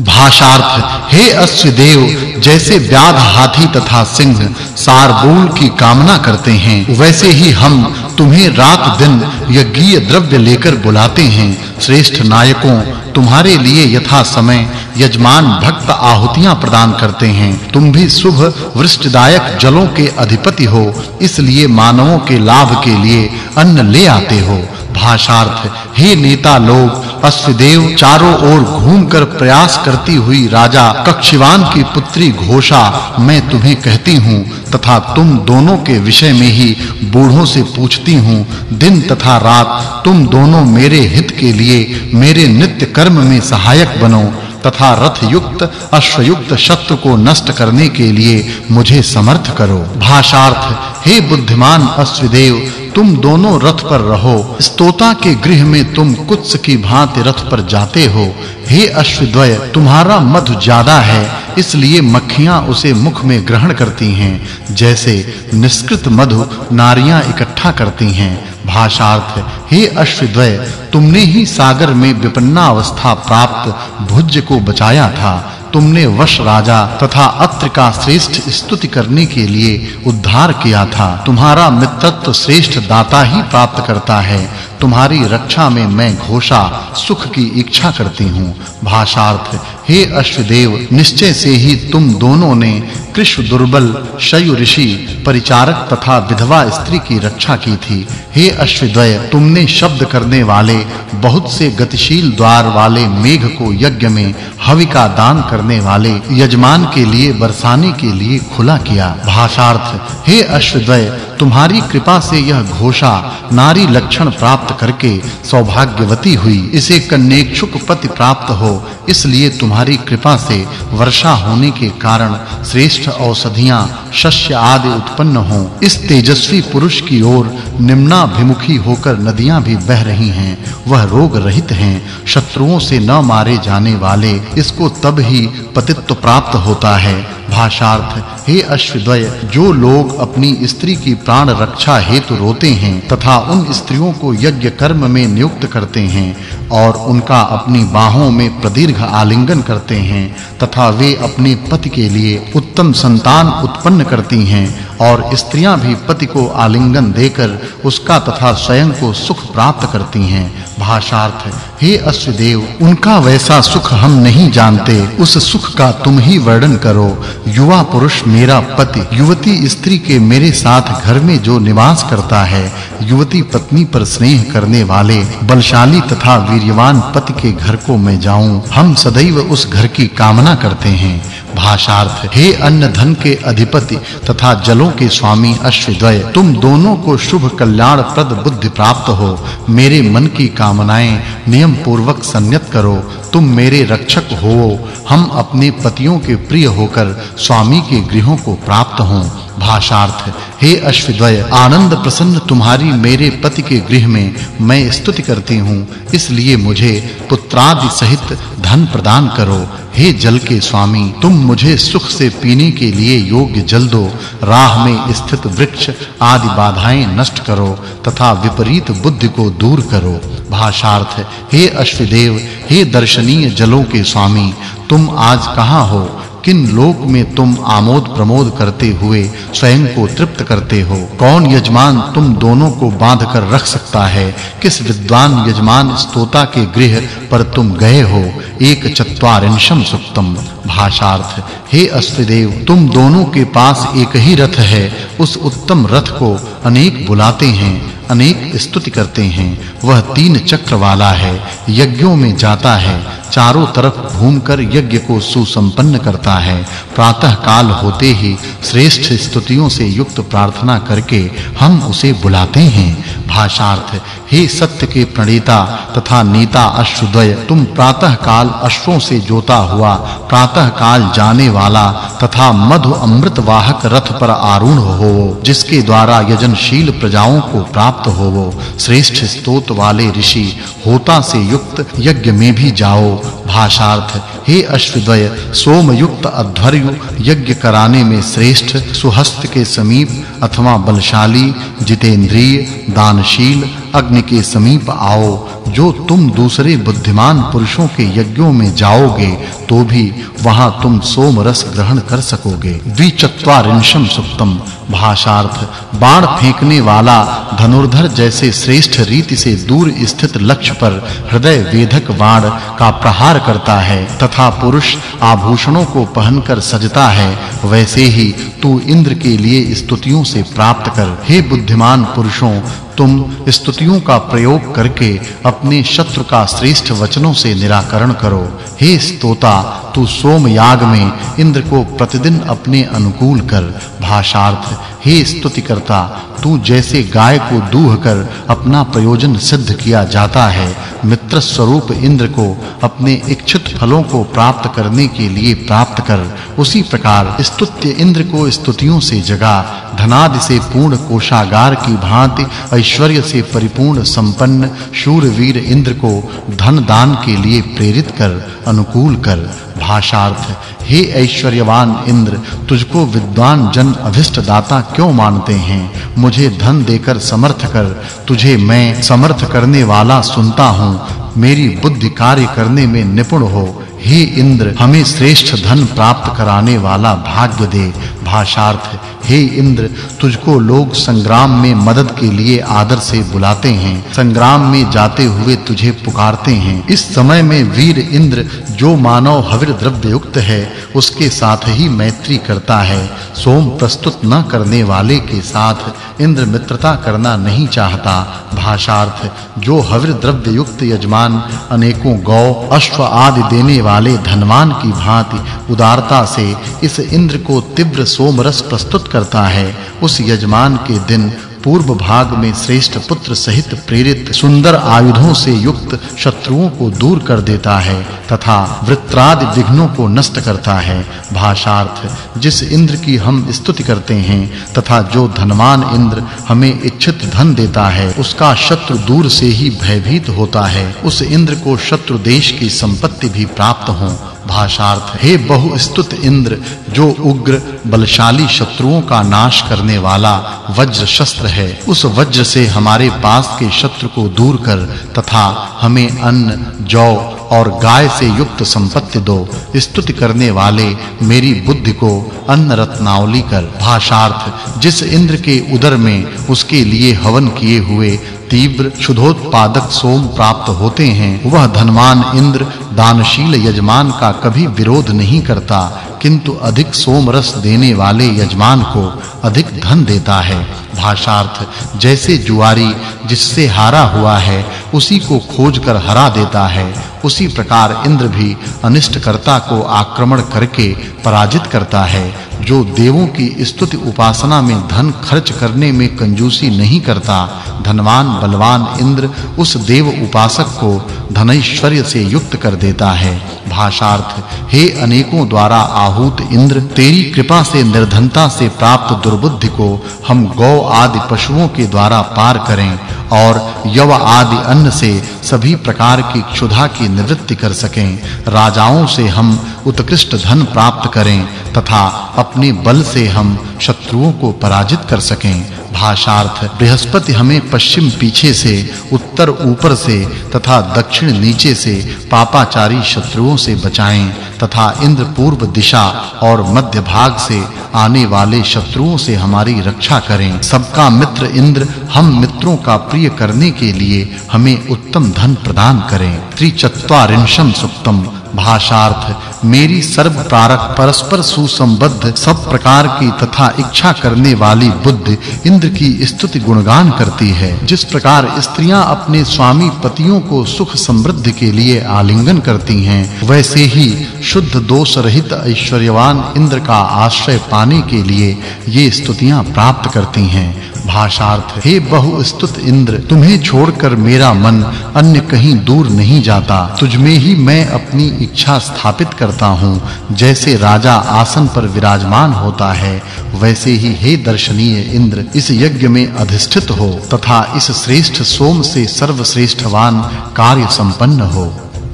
भाषार्थ, हे अश्वदेव जैसे व्याध हाथी तथा सिंह सारबूल की कामना करते हैं, वैसे ही हम तुम्हें रात दिन यज्ञीय द्रव्य लेकर बुलाते हैं। श्रेष्ठ नायकों, तुम्हारे लिए यथा समय, यजमान भक्त आहुतियाँ प्रदान करते हैं। तुम भी शुभ, वृष्टिदायक जलों के अधिपति हो, इसलिए मानवों के लाभ के लिए अन्न ले आते हो। भाषार्थ, हे नेता लोग अश्वदेव चारों ओर घूमकर प्रयास करती हुई राजा कक्षिवान की पुत्री घोषा, मैं तुम्हें कहती हूँ तथा तुम दोनों के विषय में ही बूढ़ों से पूछती हूँ। दिन तथा रात तुम दोनों मेरे हित के लिए मेरे नित्य कर्म में सहायक बनो। तथा रथ युक्त अश्वयुक्त शत्रु को नष्ट करने के लिए मुझे समर्थ करो। भाषार्थ, हे बुद्धिमान अश्वदेव, तुम दोनों रथ पर रहो। स्तोता के गृह में तुम कुत्स की भांति रथ पर जाते हो। हे अश्वद्वय, तुम्हारा मधु ज़्यादा है, इसलिए मक्खियाँ उसे मुख में ग्रहण करती हैं। जैसे निष्कृत मधु नारियाँ इकट्ठा करती हैं भाषार्थ हे अश्वद्वय तुमने ही सागर में विपन्ना अवस्था प्राप्त भुज को बचाया था। तुमने वश राजा तथा अत्र का श्रेष्ठ स्तुति करने के लिए उद्धार किया था। तुम्हारा मित्रत्व श्रेष्ठ दाता ही प्राप्त करता है। तुम्हारी रक्षा में मैं घोषा, सुख की इच्छा करती हूँ। भाषार्थ, हे अश्वदेव, निश्चय से ही तुम दोनों ने कृष्ण दुर्बल शयु ऋषि, परिचारक तथा विधवा स्त्री की रक्षा की थी। हे अश्वद्वय, तुमने शब्द करने वाले, बहुत से गतिशील द्वार वाले मेघ को यज्ञ में हवि का दान करने वाले यजमान के लिए, बरसाने के लिए खुला किया। भाषार्थ, हे अश्वद्वय, तुम्हारी कृपा से यह घोषा नारी लक्षण प्राप्त करके सौभाग्यवती हुई। इसे कन्येक्षुक पति प्राप्त हो, इसलिए तुम्हारी कृपा से वर्षा होने के कारण श्रेष्ठ औषधियाँ, शस्य आदि उत्पन्न हो। इस तेजस्वी पुरुष की ओर निम्नाभिमुखी होकर नदियाँ भी बह रही हैं। वह रोग रहित हैं। शत्रुओं से न मारे जाने वाले, इसको तब ही पतित्व प्राप्त होता है। भाषार्थ, हे अश्वद्वय, जो लोग अपनी स्त्री की प्राण रक्षा हेतु रोते हैं तथा उन स्त्रियों को यज्ञ कर्म में नियुक्त करते हैं और उनका अपनी बाहों में प्रदीर्घ आलिंगन करते हैं तथा वे अपने पति के लिए उत्तम संतान उत्पन्न करती हैं और स्त्रियाँ भी पति को आलिंगन देकर उसका तथा स्वयं को सुख प्राप्त करती हैं। भाषार्थ, हे अश्वदेव, उनका वैसा सुख हम नहीं जानते। उस सुख का तुम ही वर्णन करो। युवा पुरुष मेरा पति, युवती स्त्री के मेरे साथ घर में जो निवास करता है, युवती पत्नी पर स्नेह करने वाले, बलशाली तथा वीर्यवान पति के घर को मैं जाऊँ। हम सदैव उस घर की कामना करते हैं। भाषार्थ, हे अन्न धन के अधिपति तथा जलों के स्वामी अश्वद्वय, तुम दोनों को शुभ कल्याण प्रद बुद्धि प्राप्त हो। मेरे मन की कामनाएँ नियम पूर्वक संयत करो। तुम मेरे रक्षक हो। हम अपने पतियों के प्रिय होकर स्वामी के गृहों को प्राप्त हों। भाषार्थ हे। अश्वद्वय, आनंद प्रसन्न तुम्हारी मेरे पति के गृह में मैं स्तुति करती हूँ। इसलिए मुझे पुत्रादि सहित धन प्रदान करो। हे जल के स्वामी, तुम मुझे सुख से पीने के लिए योग्य जल दो। राह में स्थित वृक्ष आदि बाधाएँ नष्ट करो तथा विपरीत बुद्धि को दूर करो। भाषार्थ हे अश्वदेव, हे दर्शनीय जलों के स्वामी, तुम आज कहाँ हो? किन लोक में तुम आमोद प्रमोद करते हुए स्वयं को तृप्त करते हो? कौन यजमान तुम दोनों को बाँध कर रख सकता है? किस विद्वान यजमान स्तोता के गृह पर तुम गए हो? एक चत्वारिंशम सुक्तम। भाषार्थ, हे अस्त्रदेव तुम दोनों के पास एक ही रथ है। उस उत्तम रथ को अनेक बुलाते हैं। अनेक स्तुति करते हैं। वह तीन चक्र वाला है, यज्ञों में जाता है, चारों तरफ़ घूमकर यज्ञ को सुसंपन्न करता है। प्रातः काल होते ही श्रेष्ठ स्तुतियों से युक्त प्रार्थना करके हम उसे बुलाते हैं। भाषार्थ, हे सत्य के प्रणेता तथा नेता अश्वद्वय तुम प्रातः काल अश्वों से जोता हुआ प्रातः काल जाने वाला तथा मधु अमृत वाहक रथ पर आरूढ़ हो जिसके द्वारा यजनशील प्रजाओं को प्राप्त हो श्रेष्ठ स्तोत वाले ऋषि, होता से युक्त यज्ञ में भी जाओ। भाषार्थ हे अश्वद्वय सोमयुक्त अध्वर्यु, यज्ञ कराने में श्रेष्ठ, सुहस्त के समीप, अथवा बलशाली, जितेंद्रिय, दानशील, अग्नि के समीप आओ। जो तुम दूसरे बुद्धिमान पुरुषों के यज्ञों में जाओगे तो भी वहाँ तुम सोम रस ग्रहण कर सकोगे। द्विचत्वारिंशम सुक्तम। भाषार्थ, बाण फेंकने वाला धनुर्धर जैसे श्रेष्ठ रीति से दूर स्थित लक्ष्य पर हृदय वेधक बाण का प्रहार करता है, तथा पुरुष आभूषणों को पहनकर सजता है, वैसे ही तू इंद्र के लिए स्तुतियों से प्राप्त कर। हे बुद्धिमान पुरुषों तुम स्तुतियों का प्रयोग करके अपने शत्रु का श्रेष्ठ वचनों से निराकरण करो। हे स्तोता, तू सोम याग में इंद्र को प्रतिदिन अपने अनुकूल कर, भाषार्थ। हे स्तुति करता तू जैसे गाय को दूह कर अपना प्रयोजन सिद्ध किया जाता है, मित्र स्वरूप इंद्र को अपने इच्छित फलों को प्राप्त करने के लिए प्राप्त कर उसी प्रकार स्तुत्य इंद्र को स्तुतियों से जगा, धनादि से पूर्ण कोषागार की भांति, ऐश्वर्य से परिपूर्ण संपन्न शूरवीर इंद्र को धन दान के लिए प्रेरित कर, अनुकूल कर, भाषार्थ, हे ऐश्वर्यवान इंद्र, तुझको विद्वान जन अभिष्ट दाता क्यों मानते हैं? मुझे धन देकर समर्थ कर, तुझे मैं समर्थ करने वाला सुनता हूँ मेरी बुद्धि कार्य करने में निपुण हो। हे इंद्र, हमें श्रेष्ठ धन प्राप्त कराने वाला भाग्य दे, भाषार्थ। हे इंद्र, तुझको लोग संग्राम में मदद के लिए आदर से बुलाते हैं। संग्राम में जाते हुए तुझे पुकारते हैं। इस समय में वीर इंद्र, जो मानव हविर द्रव्य युक्त है, उसके साथ ही मैत्री करता है। सोम प्रस्तुत न करने वाले के साथ इंद्र मित्रता करना नहीं चाहता। भाषार्थ, जो हविर द्रव्य युक्त यजमान, अनेकों गौ, अश्व आदि देने वाले धनवान की भांति उदारता से इस इंद्र को तीव्र सोमरस प्रस्तुत करता है, उस यजमान के दिन पूर्व भाग में श्रेष्ठ पुत्र सहित प्रेरित सुंदर आयुधों से युक्त शत्रुओं को दूर कर देता है तथा वृत्रादि विघ्नों को नष्ट करता है। भाषार्थ, जिस इंद्र की हम स्तुति करते हैं तथा जो धनवान इंद्र हमें इच्छित धन देता है, उसका शत्रु दूर से ही भयभीत होता है। उस इंद्र को शत्रु देश की संपत्ति भी प्राप्त हो। भाषार्थ, हे बहुस्तुत इंद्र, जो उग्र, बलशाली शत्रुओं का नाश करने वाला वज्र शस्त्र है, उस वज्र से हमारे पास के शत्रु को दूर कर, तथा हमें अन्न, जौ और गाय से युक्त संपत्ति दो। स्तुति करने वाले मेरी बुद्धि को अन्न रत्नावली कर। भाषार्थ, जिस इंद्र के उदर में उसके लिए हवन किए हुए तीव्र शुद्धोत्पादक सोम प्राप्त होते हैं, वह धनवान इंद्र, दानशील यजमान का कभी विरोध नहीं करता, किंतु अधिक सोम रस देने वाले यजमान को अधिक धन देता है। भाषार्थ, जैसे जुआरी जिससे हारा हुआ है, उसी को खोजकर हरा देता है। उसी प्रकार इंद्र भी अनिष्टकर्ता को आक्रमण करके पराजित करता है। जो देवों की स्तुति उपासना में धन खर्च करने में कंजूसी नहीं करता, धनवान, बलवान इंद्र उस देव उपासक को धनैश्वर्य से युक्त कर देता है। भाषार्थ, हे अनेकों द्वारा आहूत इंद्र, तेरी कृपा से निर्धनता से प्राप्त दुर्बुद्धि को हम गौ आदि पशुओं के द्वारा पार करें। और यव आदि अन्न से सभी प्रकार की क्षुधा की निवृत्ति कर सकें। राजाओं से हम उत्कृष्ट धन प्राप्त करें तथा अपने बल से हम शत्रुओं को पराजित कर सकें। भाषार्थ, बृहस्पति हमें पश्चिम पीछे से, उत्तर ऊपर से, तथा दक्षिण नीचे से, पापाचारी शत्रुओं से बचाएँ, तथा इंद्र पूर्व दिशा और मध्य भाग से, आने वाले शत्रुओं से हमारी रक्षा करें। सबका मित्र इंद्र, हम मित्रों का प्रिय करने के लिए हमें उत्तम धन प्रदान करें। त्रिचत्वारिंशम सुक्तम। भाषार्थ, मेरी सर्व प्रारक परस्पर सुसंबद्ध, सब प्रकार की तथा इच्छा करने वाली बुद्धि इंद्र की स्तुति गुणगान करती है। जिस प्रकार स्त्रियाँ अपने स्वामी पतियों को सुख समृद्धि के लिए आलिंगन करती हैं, वैसे ही शुद्ध दोष रहित ऐश्वर्यवान इंद्र का आश्रय पाने के लिए ये स्तुतियाँ प्राप्त करती हैं। भाषार्थ, हे बहुस्तुत इंद्र, तुम्हें छोड़कर मेरा मन अन्य कहीं दूर नहीं जाता। तुझमें ही मैं अपनी इच्छा स्थापित करता हूँ। जैसे राजा आसन पर विराजमान होता है, वैसे ही हे दर्शनीय इंद्र, इस यज्ञ में अधिष्ठित हो तथा इस श्रेष्ठ सोम से सर्वश्रेष्ठवान कार्य संपन्न हो।